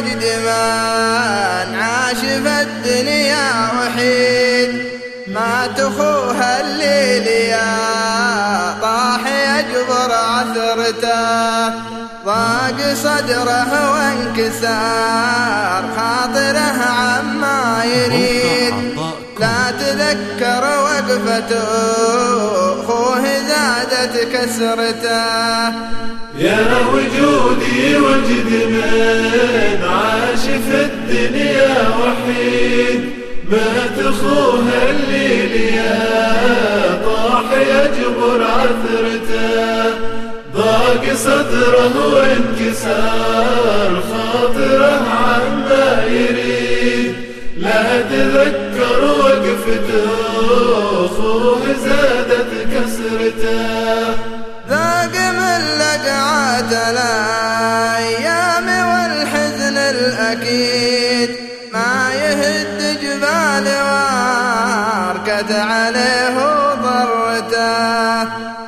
من عاش في الدنيا وحيد. ما تخوها الليل يا طاح يجبر عثرته. ضاق صدره وانكسار خاطره عما يريد. تذكر وقفته خوه زادت كسرته. يا وجودي وجد من عاش في الدنيا وحيد. ما تخوه الليل يا طاح يجبر عثرته. ضاق صدره وانكسار خاطره عما يريد. لا تذكر وقفته خوه زادت كسرته ذاق من لقعات الأيام والحزن الاكيد ما يهد جبال واركت عليه ضرته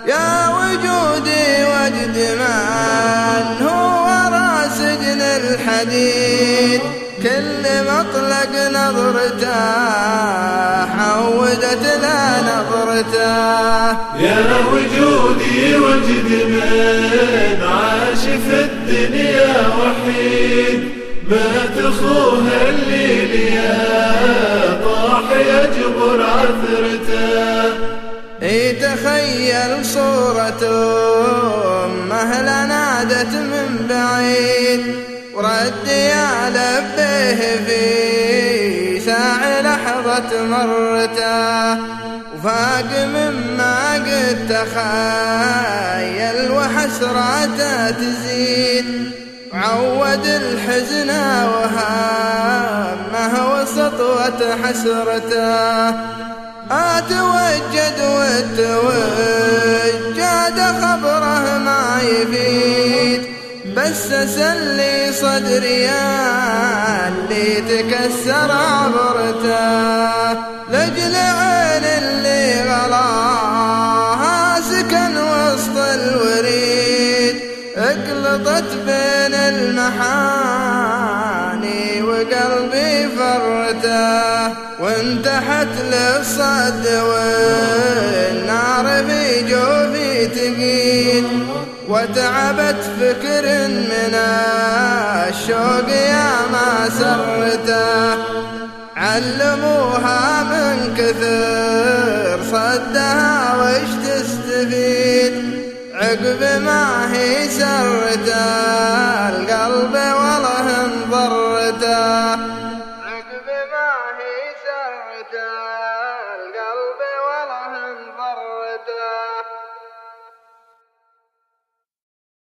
يا وجودي وجد من هو راس سجن الحديد كل مطلق نظرته حودت له نظرته. يا وجودي وجد من عاش في الدنيا وحيد. ما تخوه الليل يا طاح يجبر عثرته. يتخيل صورته مهلا نادت من بعيد. ورد يا لبيه في ساع لحظة مرته. وفاق مما قد تخيل وحسراته تزيد. وعود الحزن وهامه وسطوة حسرته. أتوجد والتوجد خبره ما يفيد. بس سلي صدري اللي تكسر عبرته. لجل عين اللي غلاها سكن وسط الوريد. اقلطت بين المحاني وقلبي فرته. وانتحت للصد والنار في جوفي تقيد. وتعبت فكر من الشوق يا ما سرته. علموها من كثر صدها وش تستفيد. عقب ما هي سرته القلب والله انضرته